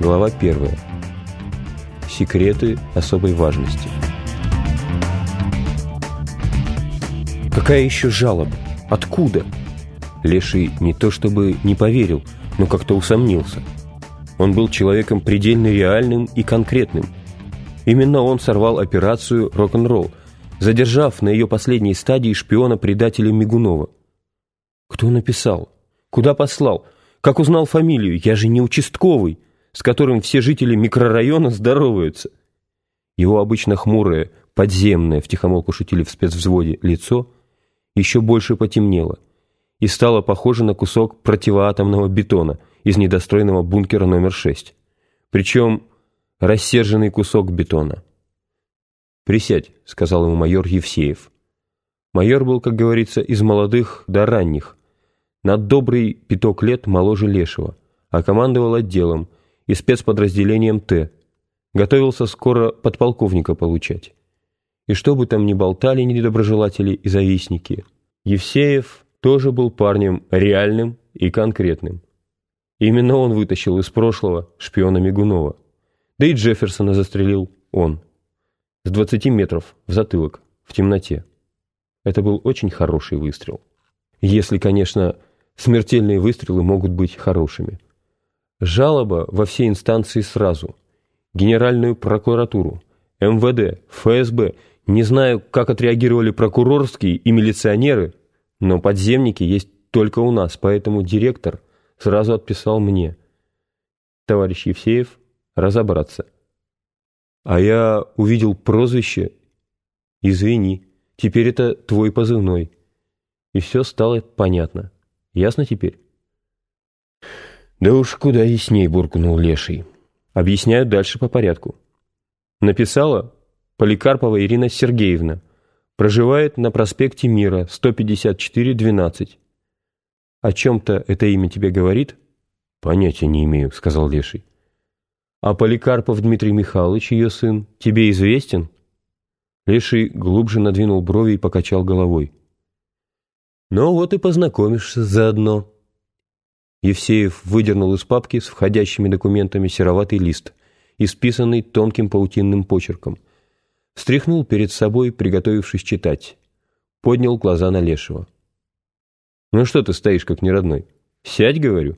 Глава 1. Секреты особой важности. Какая еще жалоба? Откуда? Леший не то чтобы не поверил, но как-то усомнился. Он был человеком предельно реальным и конкретным. Именно он сорвал операцию «Рок-н-ролл», задержав на ее последней стадии шпиона-предателя Мигунова. Кто написал? Куда послал? Как узнал фамилию? Я же не участковый с которым все жители микрорайона здороваются. Его обычно хмурое, подземное, втихомолку шутили в спецвзводе, лицо еще больше потемнело и стало похоже на кусок противоатомного бетона из недостроенного бункера номер 6. Причем рассерженный кусок бетона. «Присядь», — сказал ему майор Евсеев. Майор был, как говорится, из молодых до ранних, на добрый пяток лет моложе Лешего, а командовал отделом — и спецподразделением Т. Готовился скоро подполковника получать. И что бы там ни болтали недоброжелатели и завистники, Евсеев тоже был парнем реальным и конкретным. Именно он вытащил из прошлого шпиона Мигунова. Да и Джефферсона застрелил он. С 20 метров в затылок, в темноте. Это был очень хороший выстрел. Если, конечно, смертельные выстрелы могут быть хорошими. Жалоба во все инстанции сразу. Генеральную прокуратуру, МВД, ФСБ. Не знаю, как отреагировали прокурорские и милиционеры, но подземники есть только у нас, поэтому директор сразу отписал мне. Товарищ Евсеев, разобраться. А я увидел прозвище. Извини, теперь это твой позывной. И все стало понятно. Ясно теперь? «Да уж куда ясней», — буркнул Леший. «Объясняю дальше по порядку». Написала Поликарпова Ирина Сергеевна. Проживает на проспекте Мира, 154-12. «О чем-то это имя тебе говорит?» «Понятия не имею», — сказал Леший. «А Поликарпов Дмитрий Михайлович, ее сын, тебе известен?» Леший глубже надвинул брови и покачал головой. «Ну вот и познакомишься заодно». Евсеев выдернул из папки с входящими документами сероватый лист, исписанный тонким паутинным почерком. Стряхнул перед собой, приготовившись читать. Поднял глаза на Лешего. «Ну что ты стоишь, как неродной? Сядь, говорю».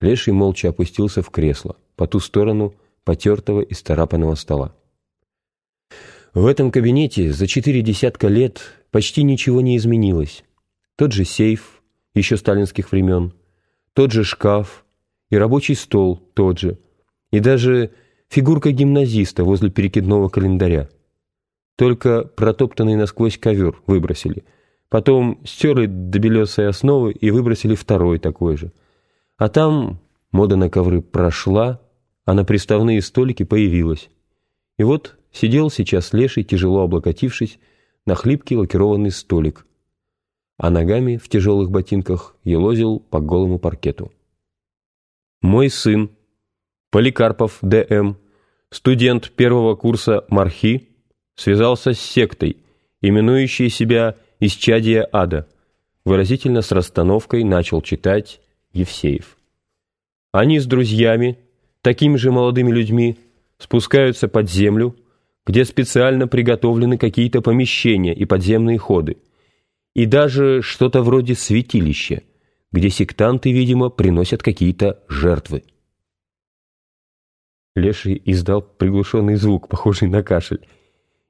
Леший молча опустился в кресло, по ту сторону потертого и старапанного стола. В этом кабинете за четыре десятка лет почти ничего не изменилось. Тот же сейф, еще сталинских времен, тот же шкаф, и рабочий стол тот же, и даже фигурка гимназиста возле перекидного календаря. Только протоптанный насквозь ковер выбросили. Потом стерли до белесой основы и выбросили второй такой же. А там мода на ковры прошла, а на приставные столики появилась. И вот сидел сейчас леший, тяжело облокотившись, на хлипкий лакированный столик – а ногами в тяжелых ботинках елозил по голому паркету. Мой сын, Поликарпов Д.М., студент первого курса Мархи, связался с сектой, именующей себя «Исчадие ада», выразительно с расстановкой начал читать Евсеев. Они с друзьями, такими же молодыми людьми, спускаются под землю, где специально приготовлены какие-то помещения и подземные ходы, и даже что-то вроде святилища, где сектанты, видимо, приносят какие-то жертвы. Леший издал приглушенный звук, похожий на кашель.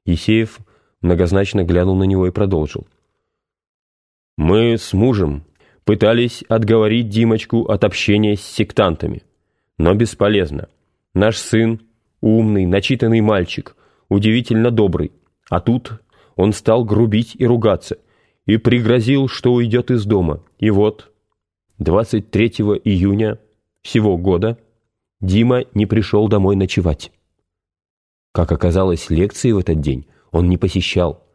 Есеев многозначно глянул на него и продолжил. «Мы с мужем пытались отговорить Димочку от общения с сектантами, но бесполезно. Наш сын — умный, начитанный мальчик, удивительно добрый, а тут он стал грубить и ругаться — и пригрозил, что уйдет из дома. И вот, 23 июня всего года Дима не пришел домой ночевать. Как оказалось, лекции в этот день он не посещал.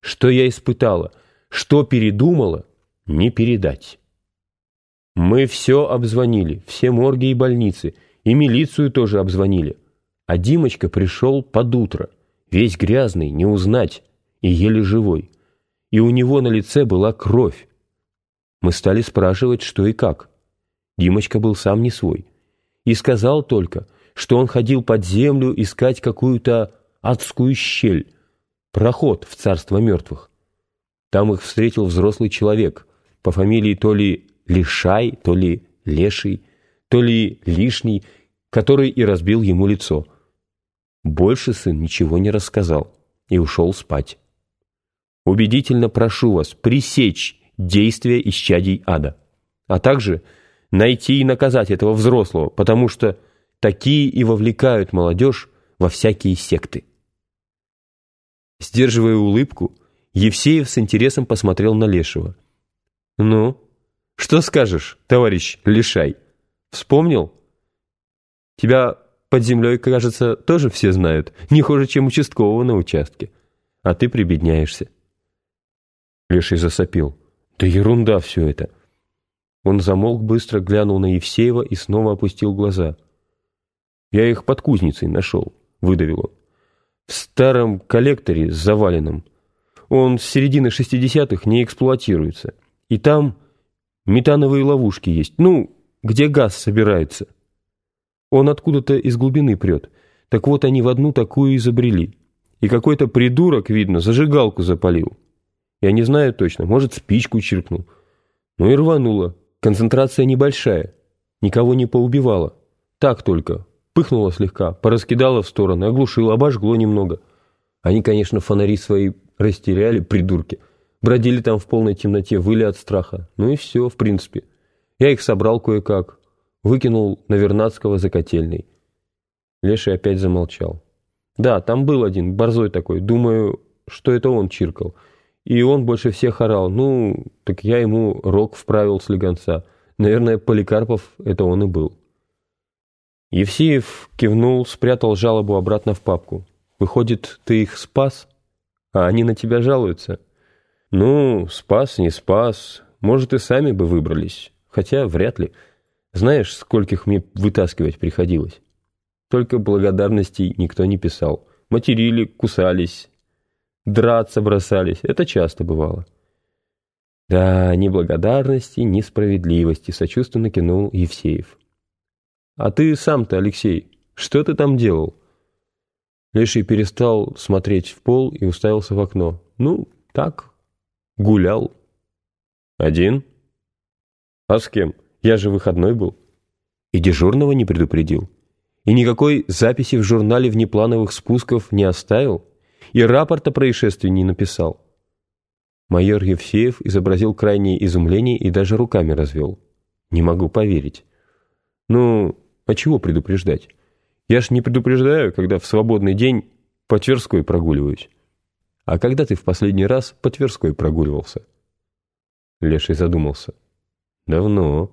Что я испытала, что передумала, не передать. Мы все обзвонили, все морги и больницы, и милицию тоже обзвонили. А Димочка пришел под утро, весь грязный, не узнать, и еле живой. И у него на лице была кровь. Мы стали спрашивать, что и как. Димочка был сам не свой. И сказал только, что он ходил под землю искать какую-то адскую щель, проход в царство мертвых. Там их встретил взрослый человек, по фамилии то ли Лишай, то ли Леший, то ли Лишний, который и разбил ему лицо. Больше сын ничего не рассказал и ушел спать. Убедительно прошу вас пресечь действия исчадий ада, а также найти и наказать этого взрослого, потому что такие и вовлекают молодежь во всякие секты. Сдерживая улыбку, Евсеев с интересом посмотрел на Лешего. «Ну, что скажешь, товарищ Лишай? Вспомнил? Тебя под землей, кажется, тоже все знают, не хуже, чем участкового на участке. А ты прибедняешься». Леший засопил. «Да ерунда все это!» Он замолк, быстро глянул на Евсеева и снова опустил глаза. «Я их под кузницей нашел», — выдавил он. «В старом коллекторе с заваленным. Он с середины шестидесятых не эксплуатируется. И там метановые ловушки есть. Ну, где газ собирается. Он откуда-то из глубины прет. Так вот они в одну такую изобрели. И какой-то придурок, видно, зажигалку запалил. Я не знаю точно, может, спичку чиркнул. Ну и рвануло. Концентрация небольшая, никого не поубивала. Так только, пыхнула слегка, пораскидала в стороны, оглушила, обожгло немного. Они, конечно, фонари свои растеряли, придурки. Бродили там в полной темноте, выли от страха. Ну и все, в принципе. Я их собрал кое-как, выкинул на Вернадского за котельной. Леший опять замолчал. Да, там был один, борзой такой, думаю, что это он чиркал. И он больше всех орал. Ну, так я ему рог вправил с легонца. Наверное, Поликарпов это он и был. Евсеев кивнул, спрятал жалобу обратно в папку. «Выходит, ты их спас, а они на тебя жалуются?» «Ну, спас, не спас. Может, и сами бы выбрались. Хотя вряд ли. Знаешь, скольких мне вытаскивать приходилось? Только благодарностей никто не писал. Материли, кусались, драться бросались. Это часто бывало. Да, ни благодарности, ни справедливости, сочувственно кинул Евсеев. А ты сам-то, Алексей, что ты там делал? Леший перестал смотреть в пол и уставился в окно. Ну, так, гулял. Один? А с кем? Я же выходной был. И дежурного не предупредил. И никакой записи в журнале внеплановых спусков не оставил и рапорт о происшествии не написал. Майор Евсеев изобразил крайнее изумление и даже руками развел. Не могу поверить. Ну, а чего предупреждать? Я ж не предупреждаю, когда в свободный день по Тверской прогуливаюсь. А когда ты в последний раз по Тверской прогуливался? Леший задумался. Давно.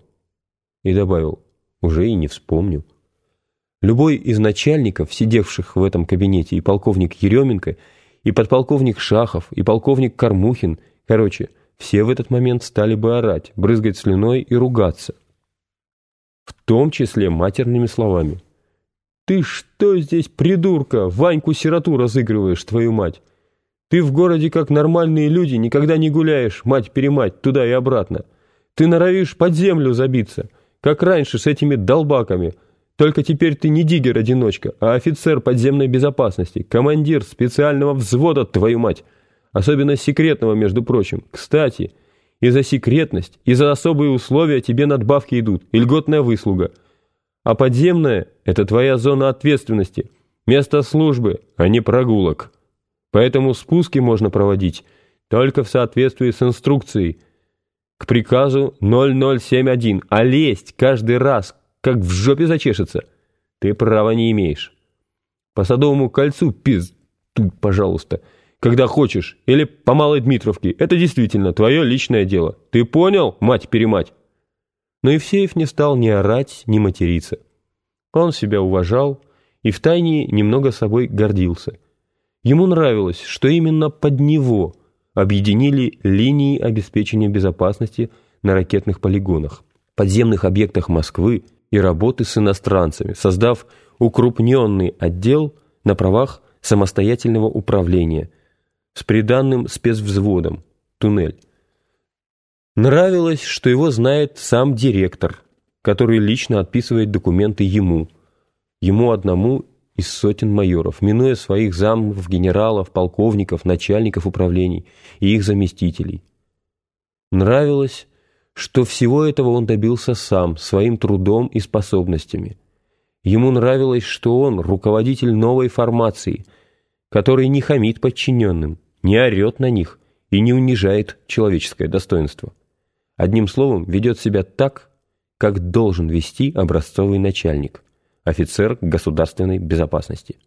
И добавил, уже и не вспомню. Любой из начальников, сидевших в этом кабинете, и полковник Еременко, и подполковник Шахов, и полковник Кормухин, короче, все в этот момент стали бы орать, брызгать слюной и ругаться. В том числе матерными словами. «Ты что здесь, придурка, Ваньку-сироту разыгрываешь, твою мать? Ты в городе, как нормальные люди, никогда не гуляешь, мать-перемать, туда и обратно. Ты норовишь под землю забиться, как раньше с этими долбаками». Только теперь ты не диггер-одиночка, а офицер подземной безопасности, командир специального взвода, твою мать. Особенно секретного, между прочим. Кстати, и за секретность, и за особые условия тебе надбавки идут, и льготная выслуга. А подземная – это твоя зона ответственности, место службы, а не прогулок. Поэтому спуски можно проводить только в соответствии с инструкцией к приказу 0071, а лезть каждый раз – как в жопе зачешется. Ты права не имеешь. По Садовому кольцу пиз... тут, пожалуйста, когда хочешь, или по Малой Дмитровке. Это действительно твое личное дело. Ты понял, мать-перемать?» Но Евсеев не стал ни орать, ни материться. Он себя уважал и втайне немного собой гордился. Ему нравилось, что именно под него объединили линии обеспечения безопасности на ракетных полигонах, подземных объектах Москвы и работы с иностранцами, создав укрупненный отдел на правах самостоятельного управления с приданным спецвзводом, туннель. Нравилось, что его знает сам директор, который лично отписывает документы ему, ему одному из сотен майоров, минуя своих замов, генералов, полковников, начальников управлений и их заместителей. Нравилось, что всего этого он добился сам, своим трудом и способностями. Ему нравилось, что он руководитель новой формации, который не хамит подчиненным, не орет на них и не унижает человеческое достоинство. Одним словом, ведет себя так, как должен вести образцовый начальник, офицер государственной безопасности.